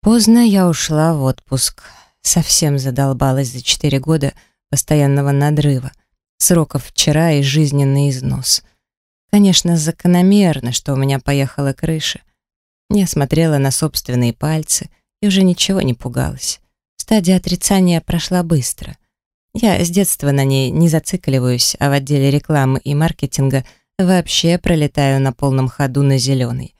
Поздно я ушла в отпуск. Совсем задолбалась за четыре года постоянного надрыва, сроков вчера и жизненный износ. Конечно, закономерно, что у меня поехала крыша. Я смотрела на собственные пальцы и уже ничего не пугалась. Стадия отрицания прошла быстро. Я с детства на ней не зацикливаюсь, а в отделе рекламы и маркетинга вообще пролетаю на полном ходу на зеленый.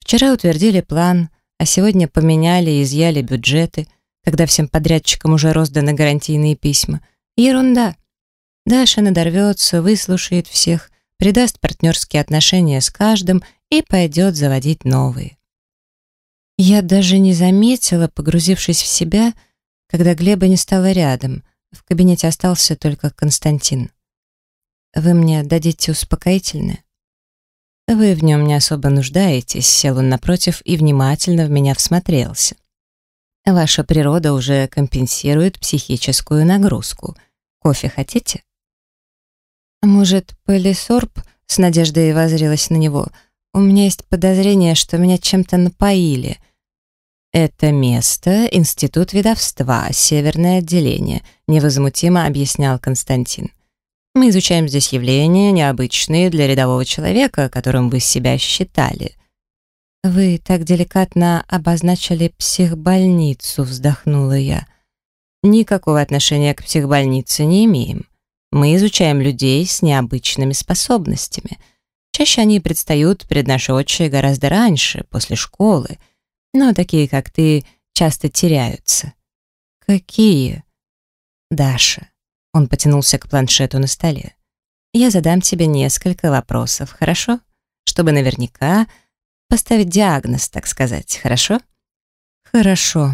Вчера утвердили план, а сегодня поменяли и изъяли бюджеты, когда всем подрядчикам уже розданы гарантийные письма. Ерунда. Даша надорвется, выслушает всех, придаст партнерские отношения с каждым и пойдет заводить новые. Я даже не заметила, погрузившись в себя, когда Глеба не стало рядом. В кабинете остался только Константин. «Вы мне дадите успокоительное?» «Вы в нем не особо нуждаетесь», — сел он напротив и внимательно в меня всмотрелся. «Ваша природа уже компенсирует психическую нагрузку. Кофе хотите?» «Может, полисорб?» — с надеждой возрилась на него. «У меня есть подозрение, что меня чем-то напоили». «Это место — Институт ведовства, Северное отделение», — невозмутимо объяснял Константин. «Мы изучаем здесь явления, необычные для рядового человека, которым вы себя считали». «Вы так деликатно обозначили психбольницу», — вздохнула я. «Никакого отношения к психбольнице не имеем. Мы изучаем людей с необычными способностями. Чаще они предстают перед нашей очи гораздо раньше, после школы, но такие, как ты, часто теряются. Какие? Даша. Он потянулся к планшету на столе. Я задам тебе несколько вопросов, хорошо? Чтобы наверняка поставить диагноз, так сказать, хорошо? Хорошо.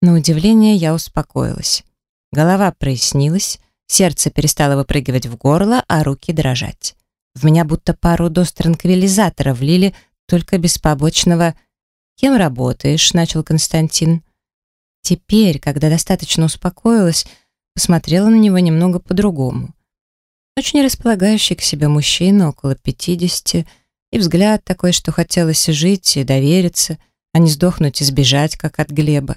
На удивление я успокоилась. Голова прояснилась, сердце перестало выпрыгивать в горло, а руки дрожать. В меня будто пару доз транквилизатора влили только без побочного «Кем работаешь?» — начал Константин. Теперь, когда достаточно успокоилась, посмотрела на него немного по-другому. Очень располагающий к себе мужчина, около пятидесяти, и взгляд такой, что хотелось жить и довериться, а не сдохнуть и сбежать, как от Глеба.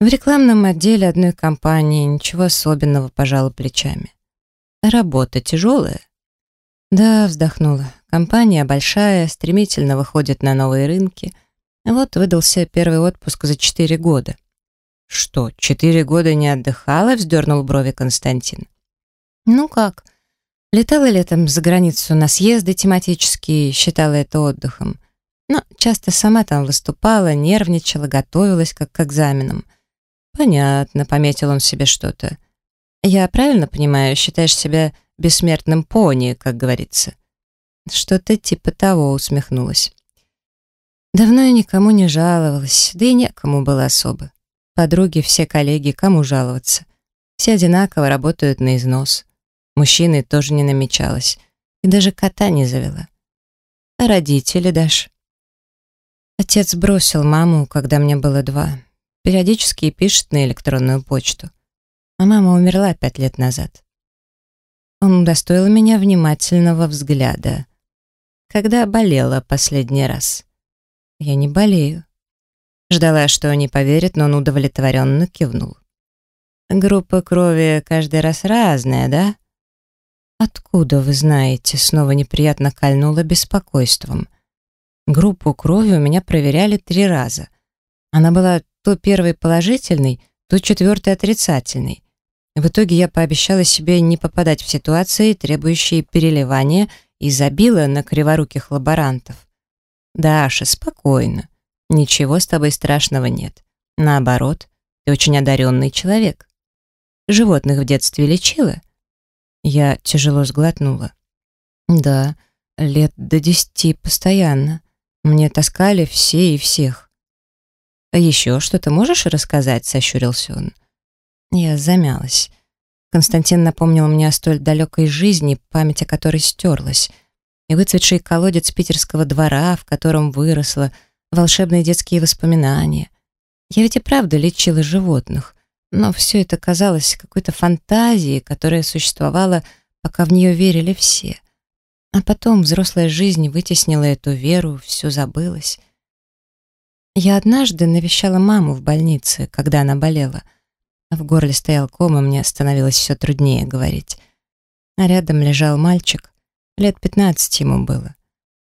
В рекламном отделе одной компании ничего особенного пожала плечами. Работа тяжелая. Да, вздохнула. Компания большая, стремительно выходит на новые рынки. Вот выдался первый отпуск за четыре года. «Что, четыре года не отдыхала?» — вздернул брови Константин. «Ну как? Летала летом за границу на съезды тематические, считала это отдыхом. Но часто сама там выступала, нервничала, готовилась как к экзаменам. Понятно, пометил он себе что-то. Я правильно понимаю, считаешь себя бессмертным пони, как говорится?» Что-то типа того усмехнулась. Давно я никому не жаловалась, да и некому было особо. Подруги, все коллеги, кому жаловаться? Все одинаково работают на износ. Мужчины тоже не намечалось. И даже кота не завела. А родители, Даш? Отец бросил маму, когда мне было два. Периодически пишет на электронную почту. А мама умерла пять лет назад. Он удостоил меня внимательного взгляда. Когда болела последний раз? Я не болею. Ждала, что они поверят, но он удовлетворенно кивнул. Группа крови каждый раз разная, да? Откуда вы знаете? Снова неприятно кольнула беспокойством. Группу крови у меня проверяли три раза. Она была то первой положительной, то четвертой отрицательной. В итоге я пообещала себе не попадать в ситуации, требующие переливания и забила на криворуких лаборантов. «Даша, спокойно. Ничего с тобой страшного нет. Наоборот, ты очень одаренный человек. Животных в детстве лечила?» Я тяжело сглотнула. «Да, лет до десяти постоянно. Мне таскали все и всех». «А еще что-то можешь рассказать?» — сощурился он. Я замялась. Константин напомнил мне о столь далекой жизни, память о которой стерлась, и выцветший колодец питерского двора, в котором выросла, волшебные детские воспоминания. Я ведь и правда лечила животных, но все это казалось какой-то фантазией, которая существовала, пока в нее верили все. А потом взрослая жизнь вытеснила эту веру, все забылось. Я однажды навещала маму в больнице, когда она болела. В горле стоял ком, и мне становилось все труднее говорить. А рядом лежал мальчик. Лет пятнадцать ему было.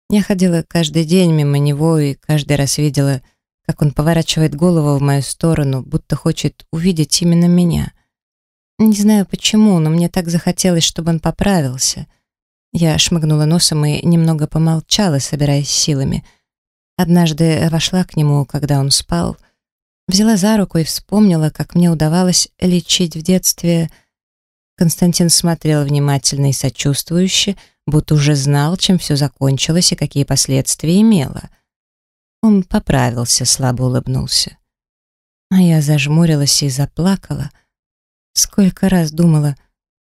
Я ходила каждый день мимо него и каждый раз видела, как он поворачивает голову в мою сторону, будто хочет увидеть именно меня. Не знаю почему, но мне так захотелось, чтобы он поправился. Я шмыгнула носом и немного помолчала, собираясь силами — Однажды вошла к нему, когда он спал, взяла за руку и вспомнила, как мне удавалось лечить в детстве. Константин смотрел внимательно и сочувствующе, будто уже знал, чем все закончилось и какие последствия имело. Он поправился, слабо улыбнулся. А я зажмурилась и заплакала. Сколько раз думала,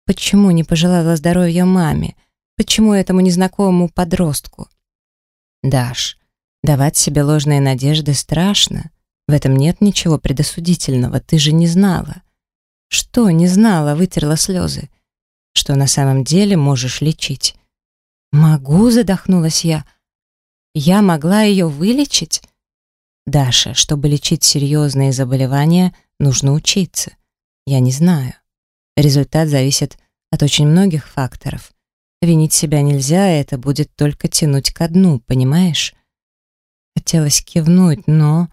почему не пожелала здоровья маме, почему этому незнакомому подростку. «Даш, Давать себе ложные надежды страшно. В этом нет ничего предосудительного, ты же не знала. Что не знала, вытерла слезы. Что на самом деле можешь лечить. Могу, задохнулась я. Я могла ее вылечить? Даша, чтобы лечить серьезные заболевания, нужно учиться. Я не знаю. Результат зависит от очень многих факторов. Винить себя нельзя, это будет только тянуть ко дну, понимаешь? Хотелось кивнуть, но...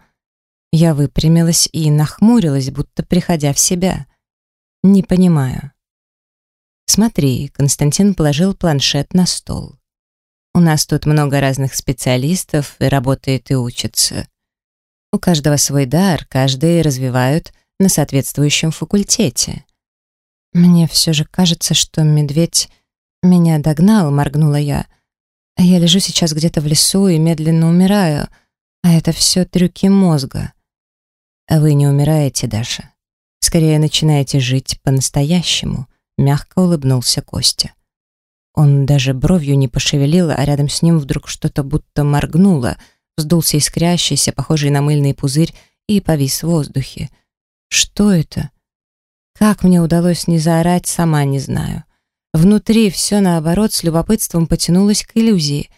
Я выпрямилась и нахмурилась, будто приходя в себя. Не понимаю. Смотри, Константин положил планшет на стол. У нас тут много разных специалистов, и работает и учится. У каждого свой дар, каждый развивают на соответствующем факультете. Мне все же кажется, что медведь меня догнал, моргнула я. Я лежу сейчас где-то в лесу и медленно умираю, а это все трюки мозга. А вы не умираете, Даша. Скорее начинаете жить по-настоящему, мягко улыбнулся Костя. Он даже бровью не пошевелил, а рядом с ним вдруг что-то будто моргнуло, вздулся искрящийся, похожий на мыльный пузырь, и повис в воздухе. Что это? Как мне удалось не заорать, сама не знаю. Внутри все, наоборот, с любопытством потянулось к иллюзии.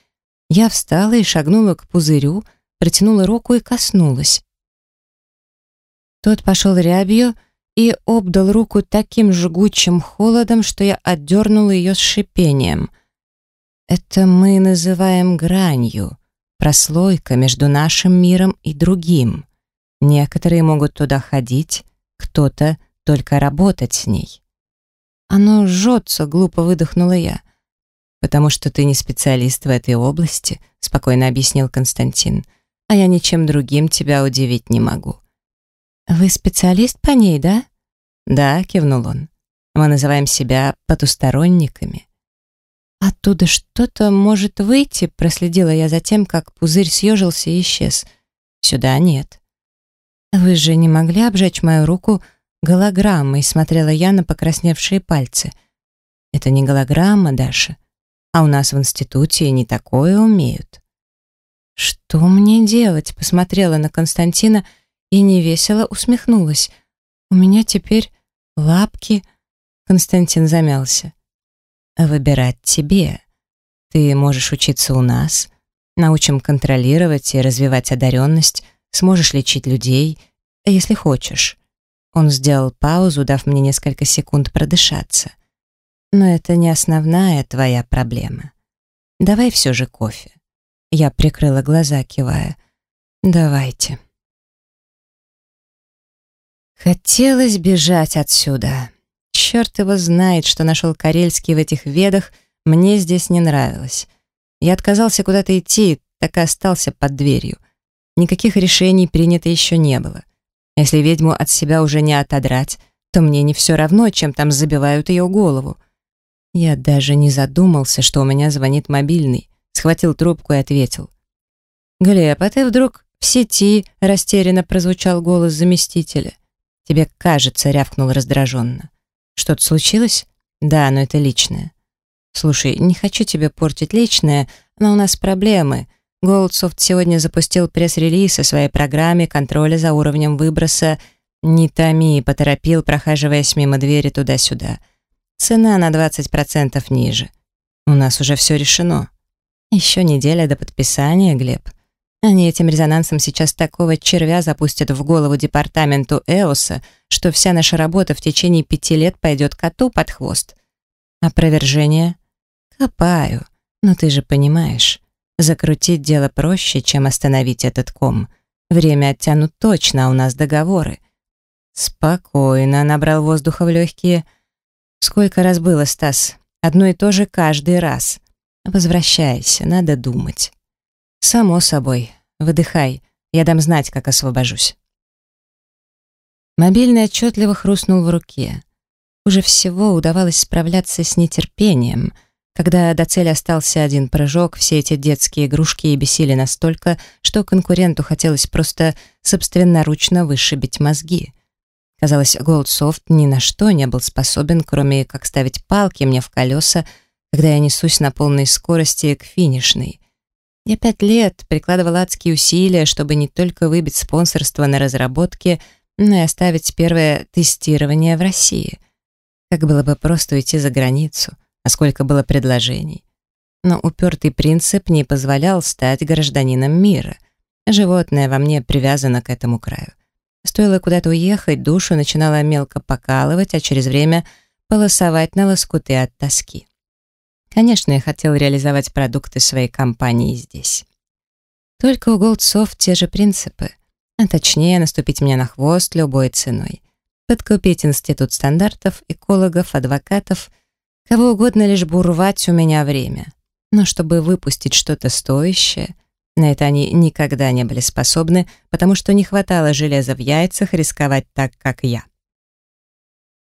Я встала и шагнула к пузырю, протянула руку и коснулась. Тот пошел рябью и обдал руку таким жгучим холодом, что я отдернула ее с шипением. Это мы называем гранью, прослойка между нашим миром и другим. Некоторые могут туда ходить, кто-то только работать с ней. «Оно жжется», — глупо выдохнула я. «Потому что ты не специалист в этой области», — спокойно объяснил Константин. «А я ничем другим тебя удивить не могу». «Вы специалист по ней, да?» «Да», — кивнул он. «Мы называем себя потусторонниками». «Оттуда что-то может выйти», — проследила я за тем, как пузырь съежился и исчез. «Сюда нет». «Вы же не могли обжечь мою руку голограммой, смотрела я на покрасневшие пальцы. Это не голограмма, Даша. А у нас в институте не такое умеют. Что мне делать? Посмотрела на Константина и невесело усмехнулась. У меня теперь лапки. Константин замялся. Выбирать тебе. Ты можешь учиться у нас, научим контролировать и развивать одаренность, сможешь лечить людей, если хочешь. Он сделал паузу, дав мне несколько секунд продышаться. Но это не основная твоя проблема. Давай все же кофе. Я прикрыла глаза, кивая. Давайте. Хотелось бежать отсюда. Черт его знает, что нашел Карельский в этих ведах, мне здесь не нравилось. Я отказался куда-то идти, так и остался под дверью. Никаких решений принято еще не было. Если ведьму от себя уже не отодрать, то мне не все равно, чем там забивают ее голову. Я даже не задумался, что у меня звонит мобильный. Схватил трубку и ответил. «Глеб, а ты вдруг в сети?» — растерянно прозвучал голос заместителя. «Тебе кажется», — рявкнул раздраженно. «Что-то случилось?» «Да, но это личное». «Слушай, не хочу тебе портить личное, но у нас проблемы. Голдсофт сегодня запустил пресс-релиз о своей программе контроля за уровнем выброса «Не томи», поторопил, прохаживаясь мимо двери туда-сюда. Цена на 20% ниже. У нас уже все решено. Еще неделя до подписания, Глеб. Они этим резонансом сейчас такого червя запустят в голову департаменту ЭОСа, что вся наша работа в течение пяти лет пойдет коту под хвост. Опровержение? Копаю. Но ты же понимаешь, закрутить дело проще, чем остановить этот ком. Время оттянут точно, а у нас договоры. Спокойно, набрал воздуха в легкие. Сколько раз было, Стас? Одно и то же каждый раз. Возвращайся, надо думать. Само собой. Выдыхай. Я дам знать, как освобожусь. Мобильный отчетливо хрустнул в руке. Уже всего удавалось справляться с нетерпением. Когда до цели остался один прыжок, все эти детские игрушки и бесили настолько, что конкуренту хотелось просто собственноручно вышибить мозги. Казалось, Голдсофт ни на что не был способен, кроме как ставить палки мне в колеса, когда я несусь на полной скорости к финишной. Я пять лет прикладывала адские усилия, чтобы не только выбить спонсорство на разработке, но и оставить первое тестирование в России. Как было бы просто уйти за границу, а сколько было предложений. Но упертый принцип не позволял стать гражданином мира. Животное во мне привязано к этому краю. Стоило куда-то уехать, душу начинала мелко покалывать, а через время полосовать на лоскуты от тоски. Конечно, я хотел реализовать продукты своей компании здесь. Только у Goldsoft те же принципы, а точнее наступить мне на хвост любой ценой. Подкупить институт стандартов, экологов, адвокатов, кого угодно лишь бы урвать у меня время. Но чтобы выпустить что-то стоящее, на это они никогда не были способны, потому что не хватало железа в яйцах рисковать так, как я.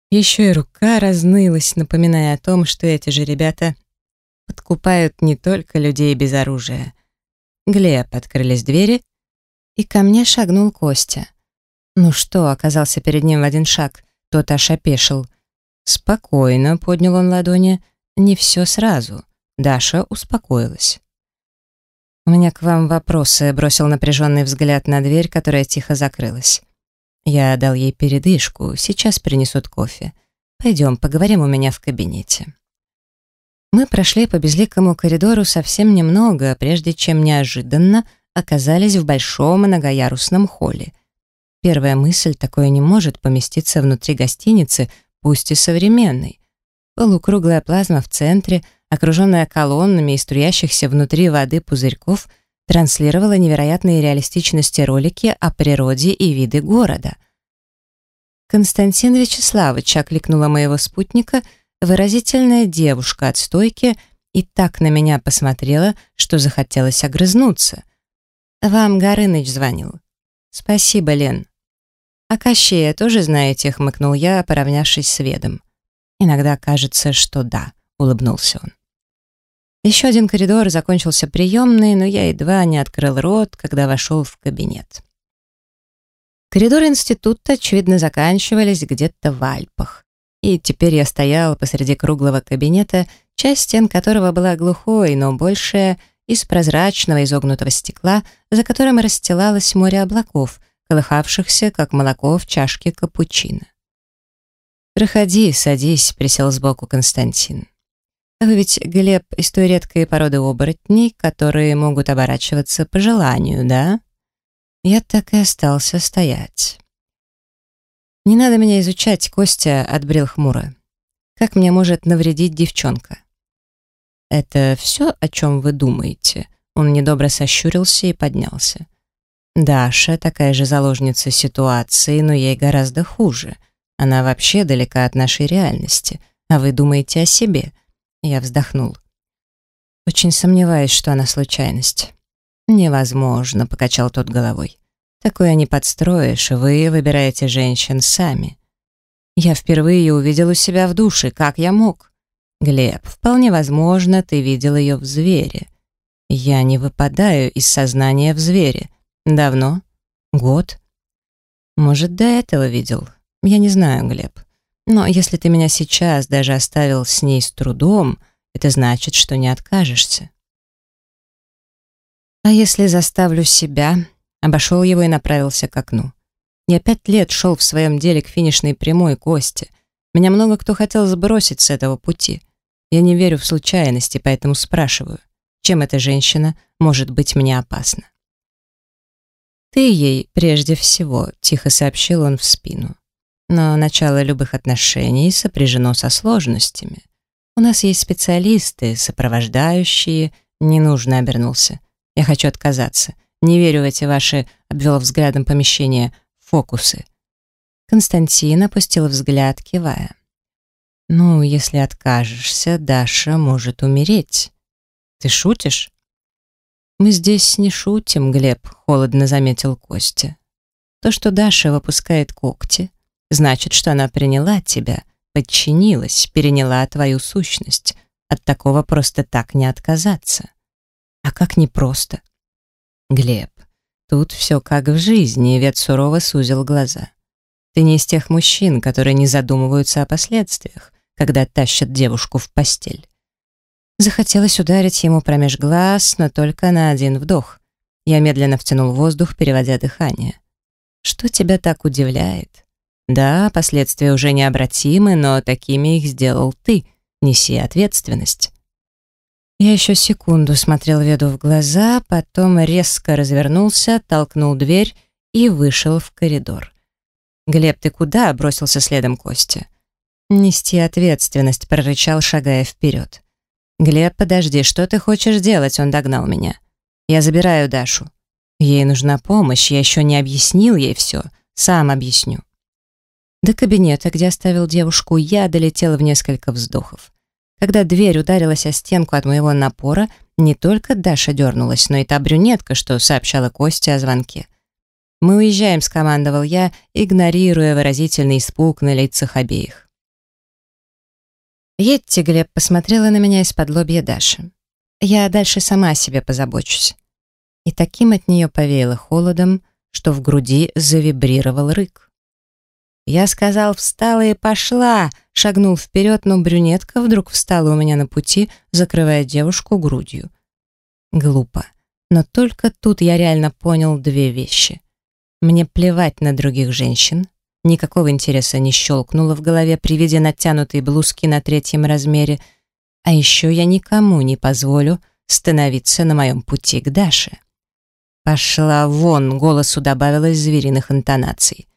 Еще и рука разнылась, напоминая о том, что эти же ребята подкупают не только людей без оружия. Глеб открылись двери, и ко мне шагнул Костя. Ну что, оказался перед ним в один шаг, тот аж опешил. Спокойно, поднял он ладони, не все сразу. Даша успокоилась. «У меня к вам вопросы», — бросил напряженный взгляд на дверь, которая тихо закрылась. Я дал ей передышку, сейчас принесут кофе. Пойдем, поговорим у меня в кабинете. Мы прошли по безликому коридору совсем немного, прежде чем неожиданно оказались в большом многоярусном холле. Первая мысль, такое не может поместиться внутри гостиницы, пусть и современной. Полукруглая плазма в центре, окруженная колоннами и струящихся внутри воды пузырьков, транслировала невероятные реалистичности ролики о природе и виды города. «Константин Вячеславович», — окликнула моего спутника — выразительная девушка от стойки и так на меня посмотрела, что захотелось огрызнуться. «Вам Горыныч звонил». «Спасибо, Лен». «А Кощея тоже знаете?» — хмыкнул я, поравнявшись с Ведом. «Иногда кажется, что да», — улыбнулся он. Еще один коридор закончился приемной, но я едва не открыл рот, когда вошел в кабинет. Коридоры института, очевидно, заканчивались где-то в Альпах. И теперь я стоял посреди круглого кабинета, часть стен которого была глухой, но большая, из прозрачного изогнутого стекла, за которым расстилалось море облаков, колыхавшихся, как молоко в чашке капучино. «Проходи, садись», — присел сбоку Константин. «Вы ведь, Глеб, из той редкой породы оборотней, которые могут оборачиваться по желанию, да?» Я так и остался стоять. «Не надо меня изучать, Костя», — отбрил хмуро. «Как мне может навредить девчонка?» «Это все, о чем вы думаете?» Он недобро сощурился и поднялся. «Даша такая же заложница ситуации, но ей гораздо хуже. Она вообще далека от нашей реальности, а вы думаете о себе?» Я вздохнул. «Очень сомневаюсь, что она случайность». «Невозможно», — покачал тот головой. Такое не подстроишь, вы выбираете женщин сами. Я впервые увидел у себя в душе, как я мог. Глеб, вполне возможно, ты видел ее в звере. Я не выпадаю из сознания в звере. Давно? Год? Может, до этого видел? Я не знаю, Глеб. Но если ты меня сейчас даже оставил с ней с трудом, это значит, что не откажешься. А если заставлю себя, Обошел его и направился к окну. Я пять лет шел в своем деле к финишной прямой кости. Меня много кто хотел сбросить с этого пути. Я не верю в случайности, поэтому спрашиваю, чем эта женщина может быть мне опасна? «Ты ей прежде всего», — тихо сообщил он в спину. «Но начало любых отношений сопряжено со сложностями. У нас есть специалисты, сопровождающие...» «Не нужно», — обернулся. «Я хочу отказаться. Не верю в эти ваши...» — обвел взглядом помещение. «Фокусы». Константин опустил взгляд, кивая. «Ну, если откажешься, Даша может умереть. Ты шутишь?» «Мы здесь не шутим, Глеб», — холодно заметил Костя. «То, что Даша выпускает когти, значит, что она приняла тебя, подчинилась, переняла твою сущность. От такого просто так не отказаться. А как непросто?» «Глеб, тут все как в жизни», — Вет сурово сузил глаза. «Ты не из тех мужчин, которые не задумываются о последствиях когда тащат девушку в постель. Захотелось ударить ему промеж глаз, но только на один вдох. Я медленно втянул воздух, переводя дыхание. «Что тебя так удивляет?» «Да, последствия уже необратимы, но такими их сделал ты. Неси ответственность». Я еще секунду смотрел Веду в глаза, потом резко развернулся, толкнул дверь и вышел в коридор. «Глеб, ты куда?» — бросился следом Костя. «Нести ответственность», — прорычал, шагая вперед. «Глеб, подожди, что ты хочешь делать?» — он догнал меня. «Я забираю Дашу. Ей нужна помощь, я еще не объяснил ей все. Сам объясню». До кабинета, где оставил девушку, я долетела в несколько вздохов. Когда дверь ударилась о стенку от моего напора, не только Даша дернулась, но и та брюнетка, что сообщала Косте о звонке. «Мы уезжаем», — скомандовал я, игнорируя выразительный испуг на лицах обеих. «Едьте, Глеб», — посмотрела на меня из-под лобья Даша. «Я дальше сама о себе позабочусь». И таким от нее повеяло холодом, что в груди завибрировал рык. Я сказал «встала и пошла», шагнул вперед, но брюнетка вдруг встала у меня на пути, закрывая девушку грудью. Глупо. Но только тут я реально понял две вещи. Мне плевать на других женщин, Никакого интереса не щелкнуло в голове при виде натянутой блузки на третьем размере. А еще я никому не позволю становиться на моем пути к Даше. «Пошла вон!» — голосу добавилось звериных интонаций.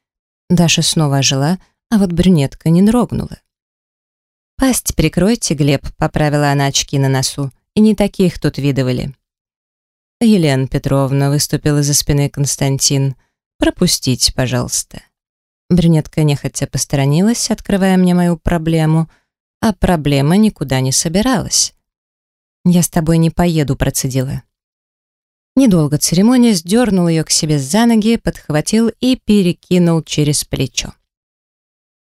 Даша снова ожила, а вот брюнетка не дрогнула. «Пасть прикройте, Глеб», — поправила она очки на носу, и не таких тут видывали. Елена Петровна выступила за спиной Константин. «Пропустите, пожалуйста». Брюнетка нехотя посторонилась, открывая мне мою проблему, а проблема никуда не собиралась. «Я с тобой не поеду», — процедила. Недолго церемония сдернул ее к себе за ноги, подхватил и перекинул через плечо.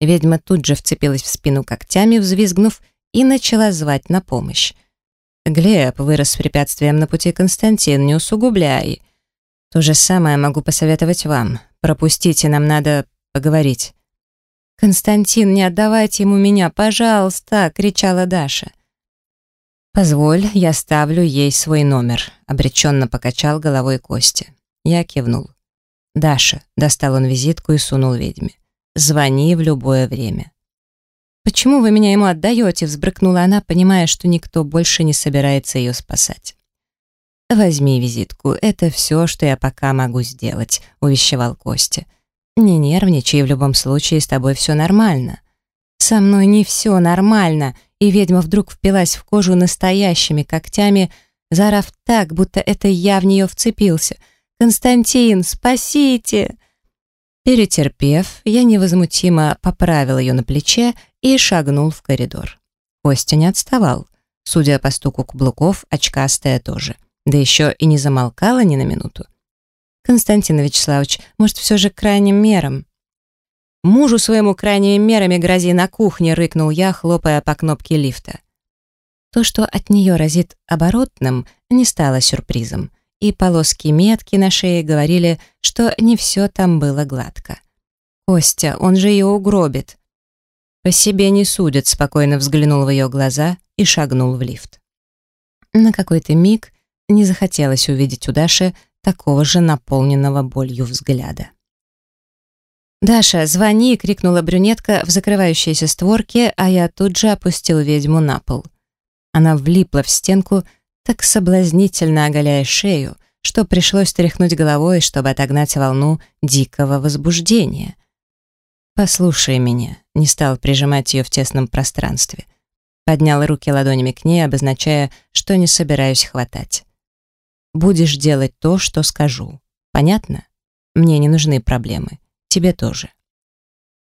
Ведьма тут же вцепилась в спину когтями, взвизгнув, и начала звать на помощь. «Глеб, вырос препятствием на пути Константин, не усугубляй. То же самое могу посоветовать вам. Пропустите, нам надо поговорить. «Константин, не отдавайте ему меня, пожалуйста!» — кричала Даша. «Позволь, я ставлю ей свой номер», — обреченно покачал головой Костя. Я кивнул. «Даша», — достал он визитку и сунул ведьме. «Звони в любое время». «Почему вы меня ему отдаете?» — взбрыкнула она, понимая, что никто больше не собирается ее спасать. «Возьми визитку, это все, что я пока могу сделать», — увещевал Костя. Не нервничай, в любом случае с тобой все нормально. Со мной не все нормально, и ведьма вдруг впилась в кожу настоящими когтями, зарав так, будто это я в нее вцепился. «Константин, спасите!» Перетерпев, я невозмутимо поправил ее на плече и шагнул в коридор. Костя не отставал. Судя по стуку каблуков, очкастая тоже. Да еще и не замолкала ни на минуту. Константин Вячеславович, может, все же крайним мерам?» «Мужу своему крайними мерами грози на кухне», — рыкнул я, хлопая по кнопке лифта. То, что от нее разит оборотным, не стало сюрпризом, и полоски метки на шее говорили, что не все там было гладко. «Костя, он же ее угробит». «По себе не судят», — спокойно взглянул в ее глаза и шагнул в лифт. На какой-то миг не захотелось увидеть у Даши такого же наполненного болью взгляда. «Даша, звони!» — крикнула брюнетка в закрывающиеся створки, а я тут же опустил ведьму на пол. Она влипла в стенку, так соблазнительно оголяя шею, что пришлось тряхнуть головой, чтобы отогнать волну дикого возбуждения. «Послушай меня», — не стал прижимать ее в тесном пространстве. Поднял руки ладонями к ней, обозначая, что не собираюсь хватать. «Будешь делать то, что скажу. Понятно? Мне не нужны проблемы. Тебе тоже».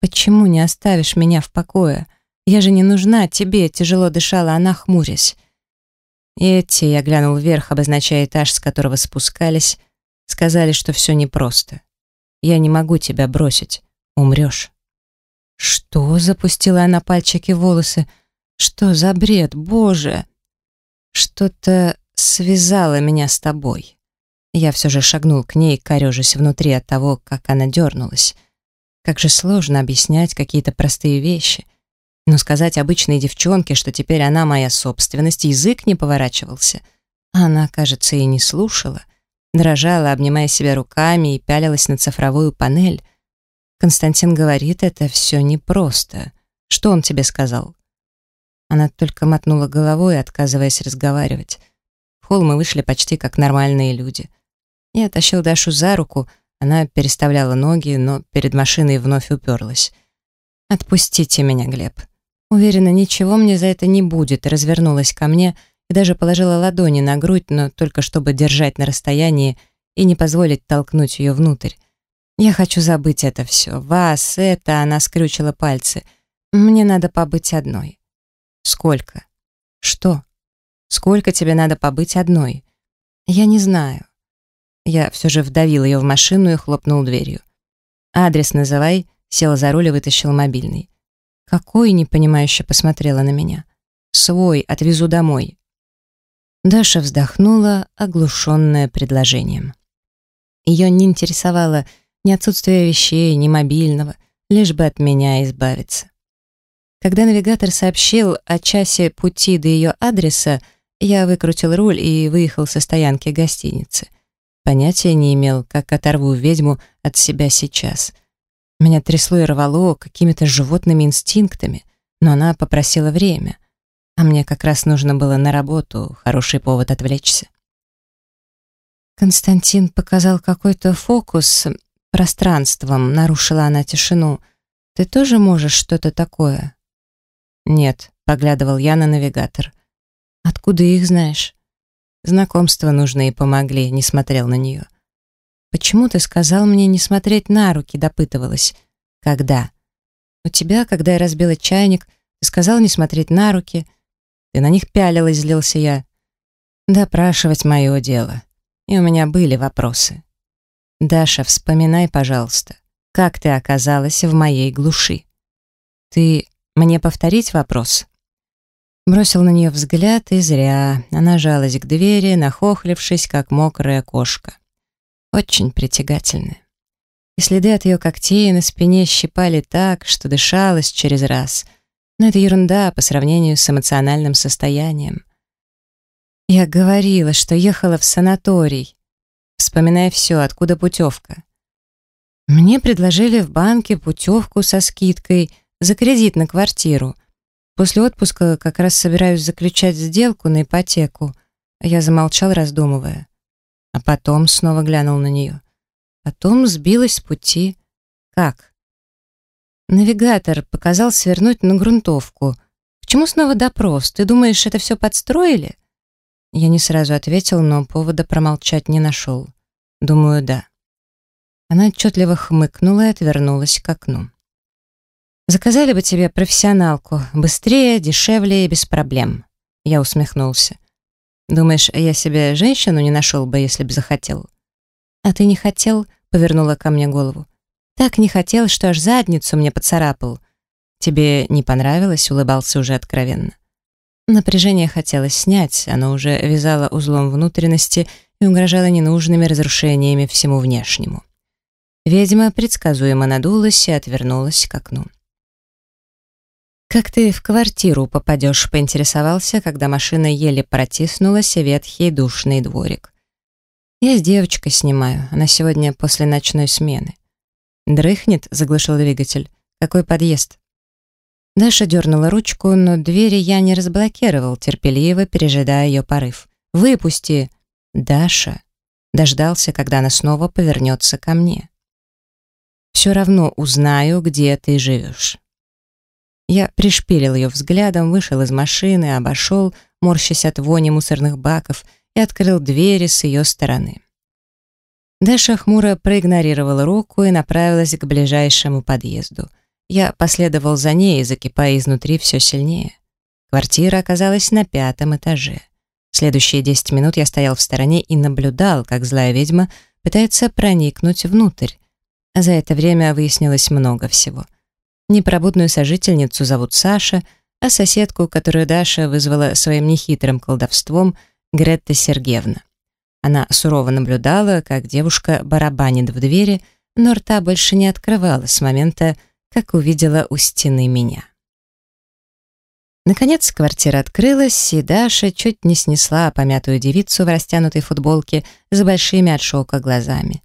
«Почему не оставишь меня в покое? Я же не нужна тебе», — тяжело дышала она, хмурясь. Эти, я глянул вверх, обозначая этаж, с которого спускались, сказали, что все непросто. Я не могу тебя бросить. Умрешь. Что? Запустила она пальчики в волосы. Что за бред, боже? Что-то связало меня с тобой. Я все же шагнул к ней, корежась внутри от того, как она дернулась. Как же сложно объяснять какие-то простые вещи. Но сказать обычной девчонке, что теперь она моя собственность, язык не поворачивался. Она, кажется, и не слушала. Дрожала, обнимая себя руками и пялилась на цифровую панель. Константин говорит, это все непросто. Что он тебе сказал? Она только мотнула головой, отказываясь разговаривать. В холл мы вышли почти как нормальные люди. Я тащил Дашу за руку, она переставляла ноги, но перед машиной вновь уперлась. «Отпустите меня, Глеб». Уверена, ничего мне за это не будет, развернулась ко мне и даже положила ладони на грудь, но только чтобы держать на расстоянии и не позволить толкнуть ее внутрь. Я хочу забыть это все. Вас, это, она скрючила пальцы. Мне надо побыть одной. Сколько? Что? Сколько тебе надо побыть одной? Я не знаю. Я все же вдавил ее в машину и хлопнул дверью. Адрес называй, сел за руль и вытащил мобильный. Какой, непонимающе посмотрела на меня. Свой, отвезу домой. Даша вздохнула, оглушенная предложением. Ее не интересовало ни отсутствие вещей, ни мобильного, лишь бы от меня избавиться. Когда навигатор сообщил о часе пути до ее адреса, я выкрутил руль и выехал со стоянки гостиницы. Понятия не имел, как оторву ведьму от себя сейчас — меня трясло и рвало какими-то животными инстинктами, но она попросила время, а мне как раз нужно было на работу, хороший повод отвлечься. Константин показал какой-то фокус пространством, нарушила она тишину. Ты тоже можешь что-то такое? Нет, поглядывал я на навигатор. Откуда их знаешь? Знакомства нужные помогли, не смотрел на нее. «Почему ты сказал мне не смотреть на руки?» — допытывалась. «Когда?» «У тебя, когда я разбила чайник, ты сказал не смотреть на руки. Ты на них пялилась», — злился я. «Допрашивать мое дело. И у меня были вопросы. Даша, вспоминай, пожалуйста, как ты оказалась в моей глуши? Ты... Мне повторить вопрос?» Бросил на нее взгляд, и зря. Она жалась к двери, нахохлившись, как мокрая кошка. Очень притягательная. И следы от ее когтей на спине щипали так, что дышалось через раз. Но это ерунда по сравнению с эмоциональным состоянием. Я говорила, что ехала в санаторий. Вспоминая все, откуда путевка. Мне предложили в банке путевку со скидкой за кредит на квартиру. После отпуска как раз собираюсь заключать сделку на ипотеку. Я замолчал, раздумывая. А потом снова глянул на нее. Потом сбилась с пути. Как? Навигатор показал свернуть на грунтовку. К чему снова допрос? Ты думаешь, это все подстроили? Я не сразу ответил, но повода промолчать не нашел. Думаю, да. Она отчетливо хмыкнула и отвернулась к окну. «Заказали бы тебе профессионалку. Быстрее, дешевле и без проблем». Я усмехнулся. Думаешь, я себе женщину не нашел бы, если бы захотел? А ты не хотел? Повернула ко мне голову. Так не хотел, что аж задницу мне поцарапал. Тебе не понравилось? Улыбался уже откровенно. Напряжение хотелось снять, оно уже вязало узлом внутренности и угрожало ненужными разрушениями всему внешнему. Ведьма предсказуемо надулась и отвернулась к окну. «Как ты в квартиру попадешь?» — поинтересовался, когда машина еле протиснулась в ветхий душный дворик. «Я с девочкой снимаю, она сегодня после ночной смены». «Дрыхнет?» — заглушил двигатель. «Какой подъезд?» Даша дернула ручку, но двери я не разблокировал, терпеливо пережидая ее порыв. «Выпусти!» «Даша!» Дождался, когда она снова повернется ко мне. «Все равно узнаю, где ты живешь». Я пришпилил ее взглядом, вышел из машины, обошел, морщась от вони мусорных баков, и открыл двери с ее стороны. Даша хмуро проигнорировала руку и направилась к ближайшему подъезду. Я последовал за ней, закипая изнутри все сильнее. Квартира оказалась на пятом этаже. Следующие десять минут я стоял в стороне и наблюдал, как злая ведьма пытается проникнуть внутрь. За это время выяснилось много всего. Непробудную сожительницу зовут Саша, а соседку, которую Даша вызвала своим нехитрым колдовством, Гретта Сергеевна. Она сурово наблюдала, как девушка барабанит в двери, но рта больше не открывала с момента, как увидела у стены меня. Наконец квартира открылась, и Даша чуть не снесла помятую девицу в растянутой футболке с большими от шока глазами.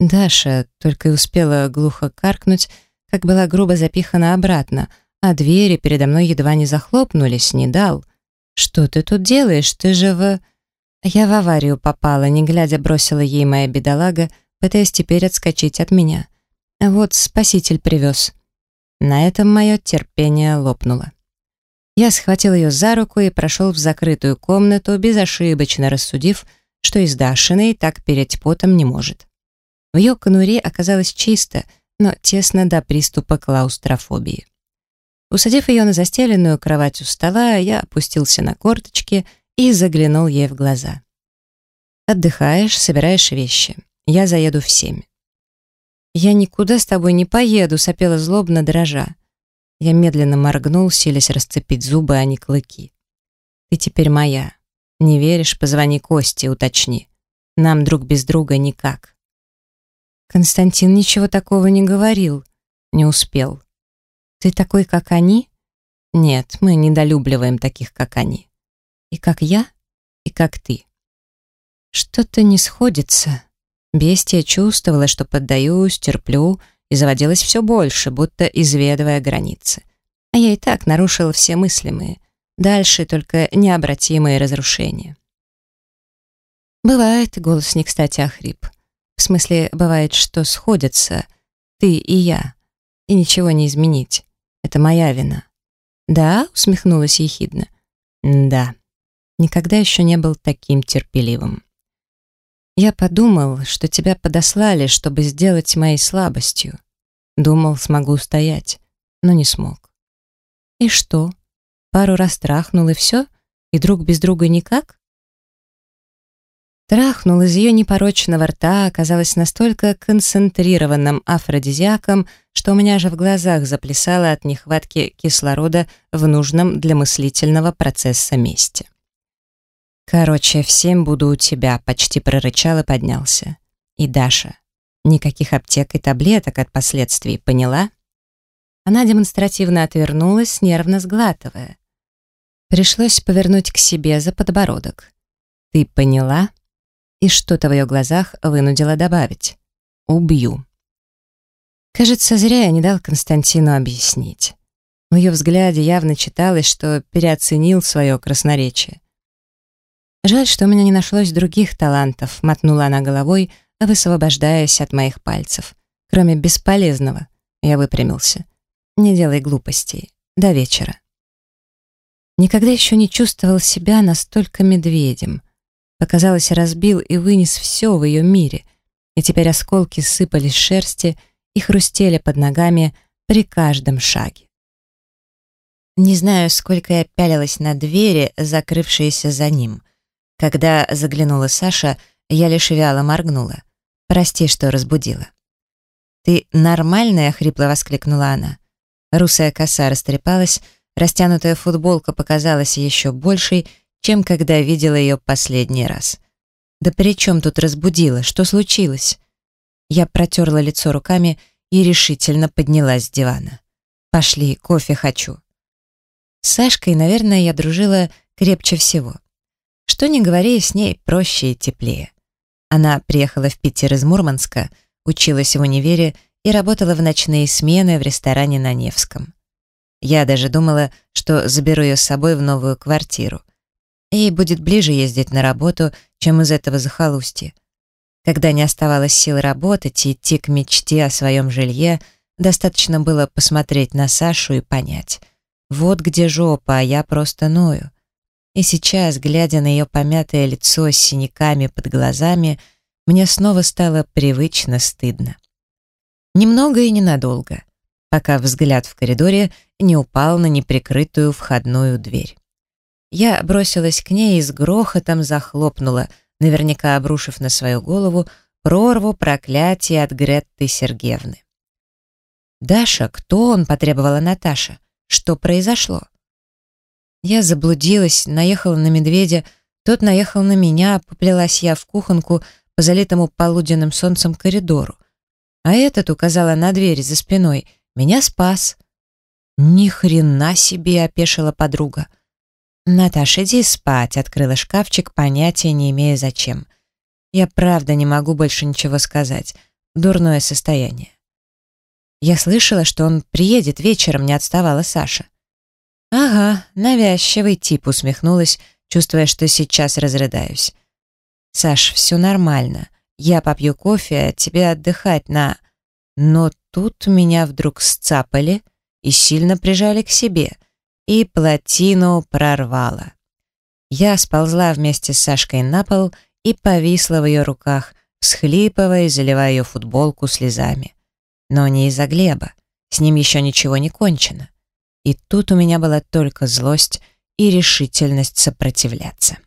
Даша только и успела глухо каркнуть, как была грубо запихана обратно, а двери передо мной едва не захлопнулись, не дал. «Что ты тут делаешь? Ты же в...» Я в аварию попала, не глядя бросила ей моя бедолага, пытаясь теперь отскочить от меня. Вот спаситель привез. На этом мое терпение лопнуло. Я схватил ее за руку и прошел в закрытую комнату, безошибочно рассудив, что из Дашиной так переть потом не может. В ее конуре оказалось чисто, но тесно до приступа клаустрофобии. Усадив ее на застеленную кровать у стола, я опустился на корточки и заглянул ей в глаза. «Отдыхаешь, собираешь вещи. Я заеду в семь». «Я никуда с тобой не поеду», — сопела злобно дрожа. Я медленно моргнул, силясь расцепить зубы, а не клыки. «Ты теперь моя. Не веришь? Позвони Косте, уточни. Нам друг без друга никак». Константин ничего такого не говорил. Не успел. «Ты такой, как они?» «Нет, мы недолюбливаем таких, как они. И как я, и как ты». Что-то не сходится. Бестия чувствовала, что поддаюсь, терплю, и заводилась все больше, будто изведывая границы. А я и так нарушила все мыслимые. Дальше только необратимые разрушения. Бывает, голос не кстати охрип. В смысле, бывает, что сходятся ты и я, и ничего не изменить. Это моя вина. Да, усмехнулась ехидно. Да. Никогда еще не был таким терпеливым. Я подумал, что тебя подослали, чтобы сделать моей слабостью. Думал, смогу устоять, но не смог. И что? Пару раз трахнул и все? И друг без друга никак? Трахнул из ее непорочного рта оказалось настолько концентрированным афродизиаком, что у меня же в глазах заплясало от нехватки кислорода в нужном для мыслительного процесса месте. «Короче, всем буду у тебя», — почти прорычал и поднялся. «И Даша, Никаких аптек и таблеток от последствий, поняла? Она демонстративно отвернулась, нервно сглатывая. Пришлось повернуть к себе за подбородок. «Ты поняла?» И что-то в ее глазах вынудило добавить. «Убью». Кажется, зря я не дал Константину объяснить. В ее взгляде явно читалось, что переоценил свое красноречие. «Жаль, что у меня не нашлось других талантов», — мотнула она головой, — высвобождаясь от моих пальцев. Кроме бесполезного, я выпрямился. Не делай глупостей. До вечера. Никогда еще не чувствовал себя настолько медведем. Показалось, разбил и вынес все в ее мире, и теперь осколки сыпались шерсти и хрустели под ногами при каждом шаге. Не знаю, сколько я пялилась на двери, закрывшиеся за ним. Когда заглянула Саша, я лишь вяло моргнула. «Прости, что разбудила». «Ты нормальная?» — хрипло воскликнула она. Русая коса растрепалась, растянутая футболка показалась еще большей, чем когда видела ее последний раз. «Да при чем тут разбудила? Что случилось?» Я протерла лицо руками и решительно поднялась с дивана. «Пошли, кофе хочу». С Сашкой, наверное, я дружила крепче всего. Что ни говори, с ней проще и теплее. Она приехала в Питер из Мурманска, училась в универе и работала в ночные смены в ресторане на Невском. Я даже думала, что заберу ее с собой в новую квартиру. Ей будет ближе ездить на работу, чем из этого захолустья. Когда не оставалось сил работать и идти к мечте о своем жилье, достаточно было посмотреть на Сашу и понять. Вот где жопа, а я просто ною. И сейчас, глядя на ее помятое лицо с синяками под глазами, мне снова стало привычно стыдно. Немного и ненадолго, пока взгляд в коридоре не упал на неприкрытую входную дверь. Я бросилась к ней и с грохотом захлопнула, наверняка обрушив на свою голову прорву проклятия от Гретты Сергеевны. «Даша, кто он?» — потребовала Наташа. «Что произошло?» Я заблудилась, наехала на медведя, тот наехал на меня, поплелась я в кухонку по залитому полуденным солнцем коридору. А этот указала на дверь за спиной. Меня спас. Ни хрена себе, опешила подруга. Наташа, иди спать, открыла шкафчик, понятия не имея зачем. Я правда не могу больше ничего сказать. Дурное состояние. Я слышала, что он приедет вечером, не отставала Саша. Ага, навязчивый тип усмехнулась, чувствуя, что сейчас разрыдаюсь. Саш, все нормально. Я попью кофе, а тебе отдыхать на... Но тут меня вдруг сцапали и сильно прижали к себе, и плотину прорвало. Я сползла вместе с Сашкой на пол и повисла в ее руках, всхлипывая и заливая ее футболку слезами. Но не из-за Глеба, с ним еще ничего не кончено. И тут у меня была только злость и решительность сопротивляться.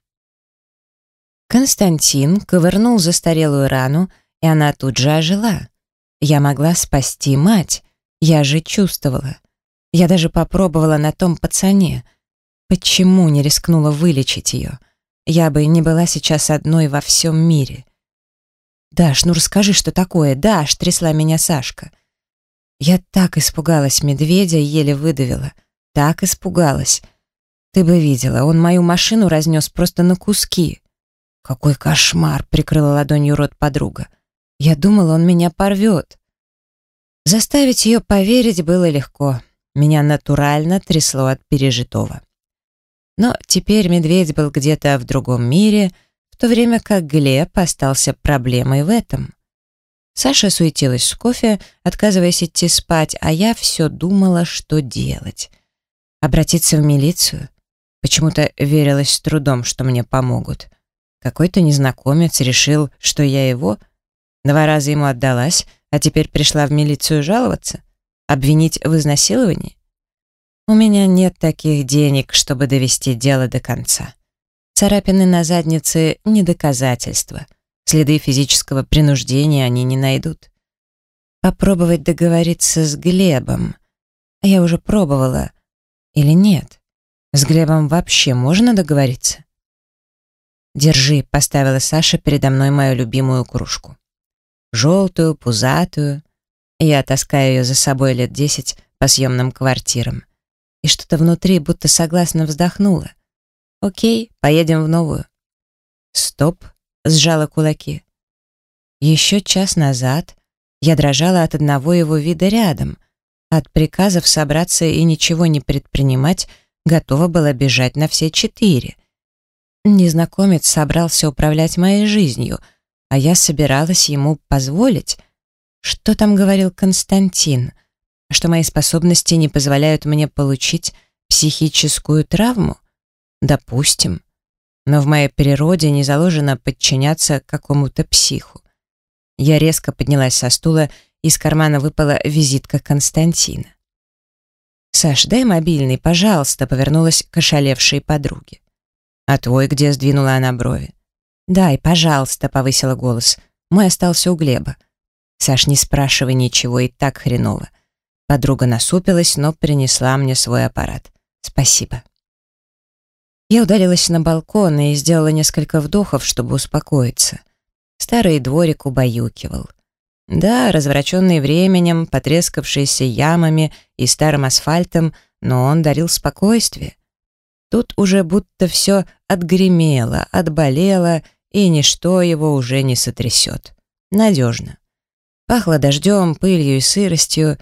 Константин ковырнул застарелую рану, и она тут же ожила. Я могла спасти мать, я же чувствовала. Я даже попробовала на том пацане. Почему не рискнула вылечить ее? Я бы не была сейчас одной во всем мире. «Даш, ну расскажи, что такое?» «Даш!» — трясла меня Сашка. Я так испугалась медведя, еле выдавила. Так испугалась. Ты бы видела, он мою машину разнес просто на куски. «Какой кошмар!» — прикрыла ладонью рот подруга. «Я думала, он меня порвет». Заставить ее поверить было легко. Меня натурально трясло от пережитого. Но теперь медведь был где-то в другом мире, в то время как Глеб остался проблемой в этом. Саша суетилась с кофе, отказываясь идти спать, а я все думала, что делать. Обратиться в милицию? Почему-то верилась с трудом, что мне помогут. Какой-то незнакомец решил, что я его. Два раза ему отдалась, а теперь пришла в милицию жаловаться? Обвинить в изнасиловании? У меня нет таких денег, чтобы довести дело до конца. Царапины на заднице — не доказательство. Следы физического принуждения они не найдут. Попробовать договориться с Глебом. Я уже пробовала. Или нет? С Глебом вообще можно договориться? «Держи», — поставила Саша передо мной мою любимую кружку. Желтую, пузатую. Я таскаю ее за собой лет десять по съемным квартирам. И что-то внутри будто согласно вздохнуло. «Окей, поедем в новую». «Стоп», — сжала кулаки. Еще час назад я дрожала от одного его вида рядом. От приказов собраться и ничего не предпринимать готова была бежать на все четыре — Незнакомец собрался управлять моей жизнью, а я собиралась ему позволить. Что там говорил Константин? Что мои способности не позволяют мне получить психическую травму? Допустим. Но в моей природе не заложено подчиняться какому-то психу. Я резко поднялась со стула, из кармана выпала визитка Константина. «Саш, дай мобильный, пожалуйста», — повернулась к ошалевшей подруге. «А твой где?» — сдвинула она брови. «Дай, пожалуйста», — повысила голос. «Мой остался у Глеба». «Саш, не спрашивай ничего, и так хреново». Подруга насупилась, но принесла мне свой аппарат. «Спасибо». Я удалилась на балкон и сделала несколько вдохов, чтобы успокоиться. Старый дворик убаюкивал. Да, развращенный временем, потрескавшийся ямами и старым асфальтом, но он дарил спокойствие. Тут уже будто все отгремело, отболело, и ничто его уже не сотрясет. Надежно. Пахло дождем, пылью и сыростью,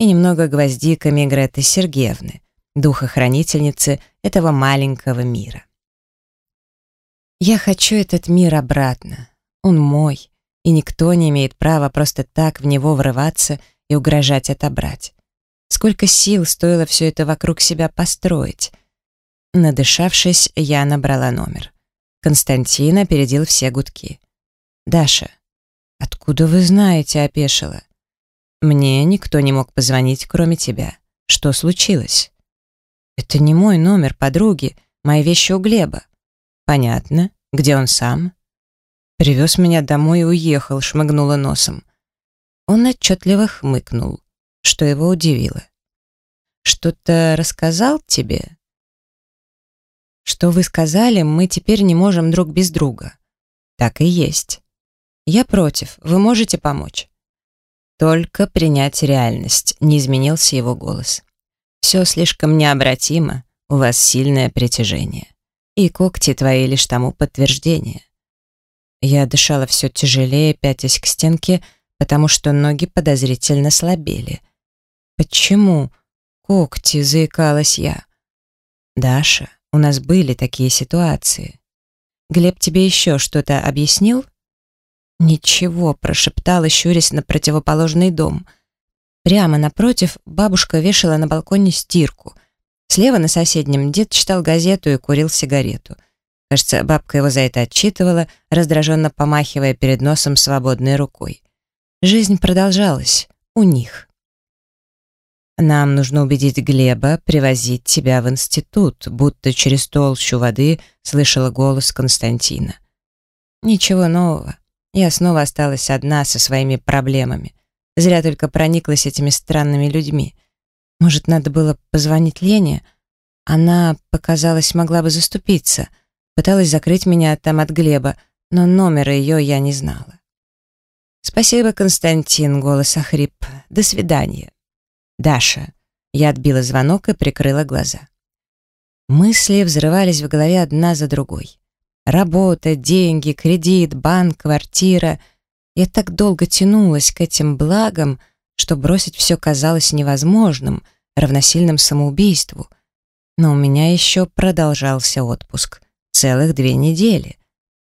и немного гвоздиками Греты Сергеевны, духохранительницы этого маленького мира. Я хочу этот мир обратно. Он мой, и никто не имеет права просто так в него врываться и угрожать отобрать. Сколько сил стоило все это вокруг себя построить. Надышавшись, я набрала номер. Константин опередил все гудки. «Даша, откуда вы знаете?» — опешила. «Мне никто не мог позвонить, кроме тебя. Что случилось?» «Это не мой номер подруги, мои вещи у Глеба». «Понятно. Где он сам?» «Привез меня домой и уехал», — шмыгнула носом. Он отчетливо хмыкнул, что его удивило. «Что-то рассказал тебе?» «Что вы сказали, мы теперь не можем друг без друга». «Так и есть». «Я против. Вы можете помочь?» «Только принять реальность», — не изменился его голос. «Все слишком необратимо, у вас сильное притяжение. И когти твои лишь тому подтверждение». Я дышала все тяжелее, пятясь к стенке, потому что ноги подозрительно слабели. «Почему?» «Когти», — заикалась я. «Даша, у нас были такие ситуации. Глеб тебе еще что-то объяснил?» «Ничего», — прошептала, щурясь на противоположный дом. Прямо напротив бабушка вешала на балконе стирку. Слева на соседнем дед читал газету и курил сигарету. Кажется, бабка его за это отчитывала, раздраженно помахивая перед носом свободной рукой. Жизнь продолжалась. У них. «Нам нужно убедить Глеба привозить тебя в институт», будто через толщу воды слышала голос Константина. «Ничего нового. Я снова осталась одна со своими проблемами. Зря только прониклась этими странными людьми. Может, надо было позвонить Лене? Она, показалось, могла бы заступиться. Пыталась закрыть меня там от Глеба, но номера ее я не знала. «Спасибо, Константин», — голос охрип. «До свидания». «Даша». Я отбила звонок и прикрыла глаза. Мысли взрывались в голове одна за другой. Работа, деньги, кредит, банк, квартира. Я так долго тянулась к этим благам, что бросить все казалось невозможным, равносильным самоубийству. Но у меня еще продолжался отпуск. Целых две недели.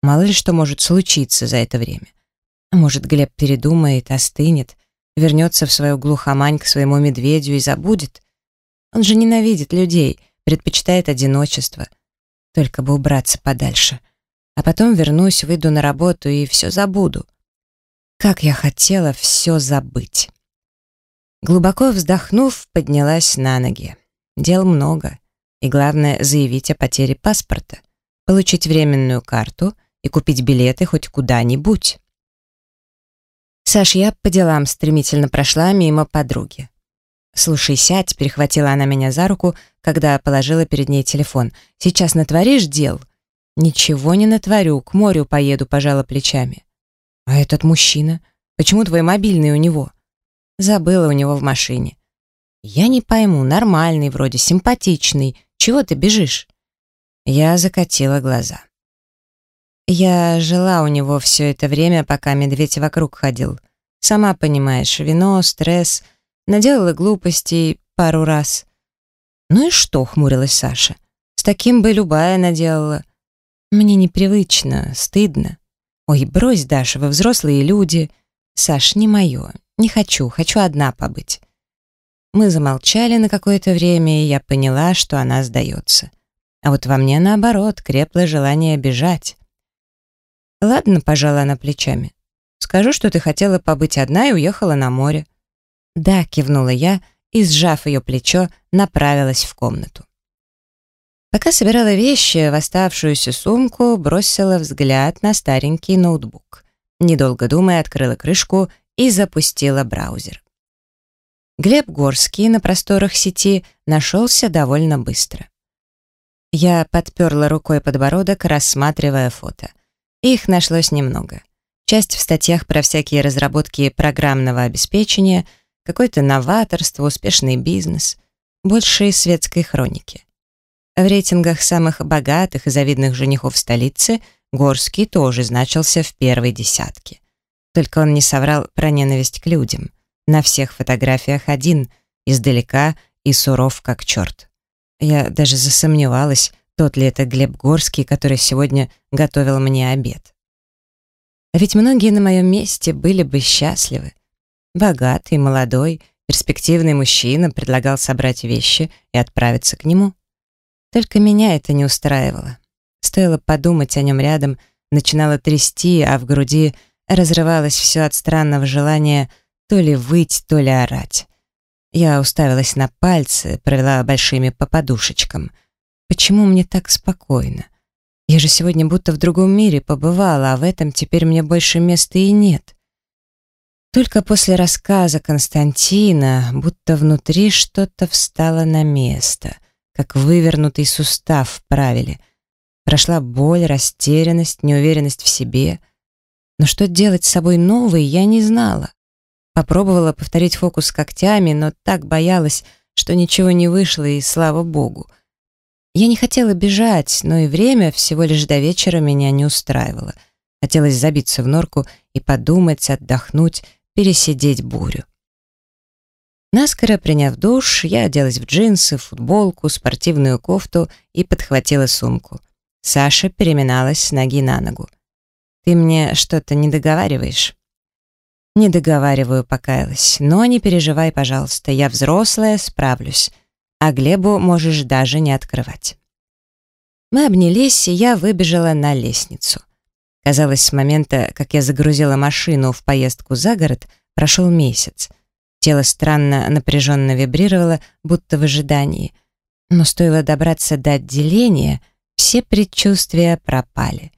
Мало ли что может случиться за это время. Может, Глеб передумает, остынет, вернется в свою глухомань к своему медведю и забудет? Он же ненавидит людей, предпочитает одиночество — только бы убраться подальше. А потом вернусь, выйду на работу и все забуду. Как я хотела все забыть. Глубоко вздохнув, поднялась на ноги. Дел много. И главное, заявить о потере паспорта, получить временную карту и купить билеты хоть куда-нибудь. Саш, я по делам стремительно прошла мимо подруги. «Слушай, сядь», — перехватила она меня за руку, когда положила перед ней телефон. «Сейчас натворишь дел?» «Ничего не натворю, к морю поеду», — пожала плечами. «А этот мужчина? Почему твой мобильный у него?» «Забыла у него в машине». «Я не пойму, нормальный вроде, симпатичный. Чего ты бежишь?» Я закатила глаза. Я жила у него все это время, пока медведь вокруг ходил. Сама понимаешь, вино, стресс — Наделала глупостей пару раз. «Ну и что?» — хмурилась Саша. «С таким бы любая наделала. Мне непривычно, стыдно. Ой, брось, Даша, вы взрослые люди. Саш, не мое. Не хочу, хочу одна побыть». Мы замолчали на какое-то время, и я поняла, что она сдается. А вот во мне, наоборот, крепло желание бежать. «Ладно», — пожала она плечами. «Скажу, что ты хотела побыть одна и уехала на море. «Да», — кивнула я и, сжав ее плечо, направилась в комнату. Пока собирала вещи в оставшуюся сумку, бросила взгляд на старенький ноутбук. Недолго думая, открыла крышку и запустила браузер. Глеб Горский на просторах сети нашелся довольно быстро. Я подперла рукой подбородок, рассматривая фото. Их нашлось немного. Часть в статьях про всякие разработки программного обеспечения — Какое-то новаторство, успешный бизнес. Больше светской хроники. В рейтингах самых богатых и завидных женихов столицы Горский тоже значился в первой десятке. Только он не соврал про ненависть к людям. На всех фотографиях один, издалека и суров как черт. Я даже засомневалась, тот ли это Глеб Горский, который сегодня готовил мне обед. А ведь многие на моем месте были бы счастливы. Богатый, молодой, перспективный мужчина предлагал собрать вещи и отправиться к нему. Только меня это не устраивало. Стоило подумать о нем рядом, начинало трясти, а в груди разрывалось все от странного желания то ли выть, то ли орать. Я уставилась на пальцы, провела большими по подушечкам. Почему мне так спокойно? Я же сегодня будто в другом мире побывала, а в этом теперь мне больше места и нет. Только после рассказа Константина, будто внутри что-то встало на место, как вывернутый сустав вправили. Прошла боль, растерянность, неуверенность в себе. Но что делать с собой новой, я не знала. Попробовала повторить фокус когтями, но так боялась, что ничего не вышло, и слава богу. Я не хотела бежать, но и время всего лишь до вечера меня не устраивало. Хотелось забиться в норку и подумать, отдохнуть, пересидеть бурю. Наскоро приняв душ, я оделась в джинсы, футболку, спортивную кофту и подхватила сумку. Саша переминалась с ноги на ногу. «Ты мне что-то не договариваешь?» «Не договариваю», — покаялась. «Но не переживай, пожалуйста, я взрослая, справлюсь. А Глебу можешь даже не открывать». Мы обнялись, и я выбежала на лестницу. Казалось, с момента, как я загрузила машину в поездку за город, прошел месяц. Тело странно напряженно вибрировало, будто в ожидании. Но стоило добраться до отделения, все предчувствия пропали.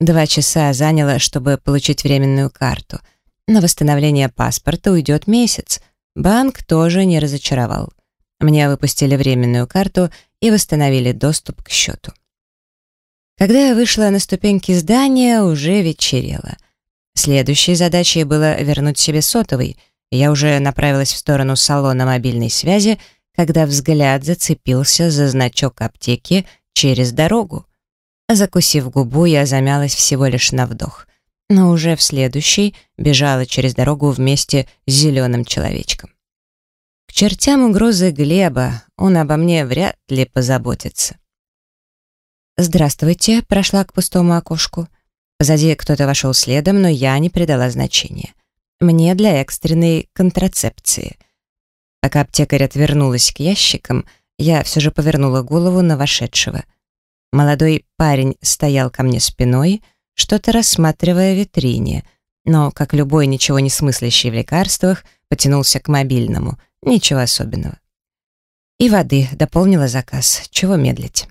Два часа заняло, чтобы получить временную карту — на восстановление паспорта уйдет месяц. Банк тоже не разочаровал. Мне выпустили временную карту и восстановили доступ к счету. Когда я вышла на ступеньки здания, уже вечерело. Следующей задачей было вернуть себе сотовый. Я уже направилась в сторону салона мобильной связи, когда взгляд зацепился за значок аптеки через дорогу. Закусив губу, я замялась всего лишь на вдох но уже в следующий бежала через дорогу вместе с зеленым человечком. К чертям угрозы Глеба, он обо мне вряд ли позаботится. «Здравствуйте», — прошла к пустому окошку. Позади кто-то вошел следом, но я не придала значения. Мне для экстренной контрацепции. Пока аптекарь отвернулась к ящикам, я все же повернула голову на вошедшего. Молодой парень стоял ко мне спиной — что-то рассматривая в витрине, но, как любой ничего не смыслящий в лекарствах, потянулся к мобильному. Ничего особенного. И воды дополнила заказ. Чего медлить?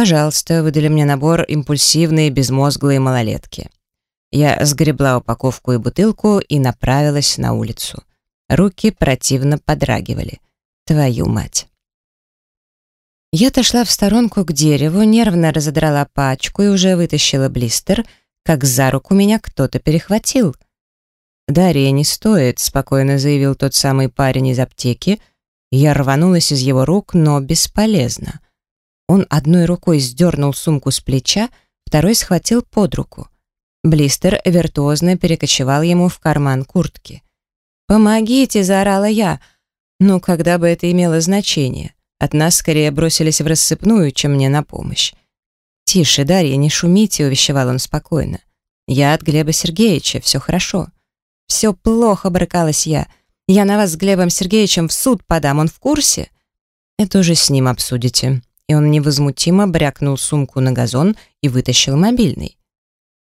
«Пожалуйста, выдали мне набор импульсивные безмозглые малолетки». Я сгребла упаковку и бутылку и направилась на улицу. Руки противно подрагивали. Твою мать. Я отошла в сторонку к дереву, нервно разодрала пачку и уже вытащила блистер, как за руку меня кто-то перехватил. «Дарья, не стоит», — спокойно заявил тот самый парень из аптеки. Я рванулась из его рук, но бесполезно. Он одной рукой сдернул сумку с плеча, второй схватил под руку. Блистер виртуозно перекочевал ему в карман куртки. «Помогите!» — заорала я. «Ну, когда бы это имело значение?» От нас скорее бросились в рассыпную, чем мне на помощь. «Тише, Дарья, не шумите», — увещевал он спокойно. «Я от Глеба Сергеевича, все хорошо». «Все плохо», — брыкалась я. «Я на вас с Глебом Сергеевичем в суд подам, он в курсе?» «Это уже с ним обсудите». И он невозмутимо брякнул сумку на газон и вытащил мобильный.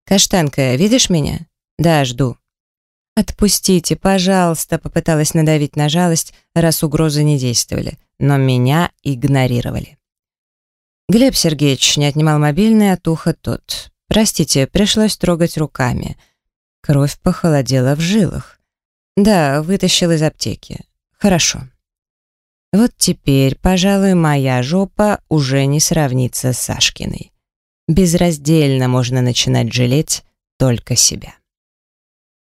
«Каштанка, видишь меня?» «Да, жду». «Отпустите, пожалуйста», — попыталась надавить на жалость, раз угрозы не действовали но меня игнорировали. Глеб Сергеевич не отнимал мобильный от уха тот. Простите, пришлось трогать руками. Кровь похолодела в жилах. Да, вытащил из аптеки. Хорошо. Вот теперь, пожалуй, моя жопа уже не сравнится с Сашкиной. Безраздельно можно начинать жалеть только себя.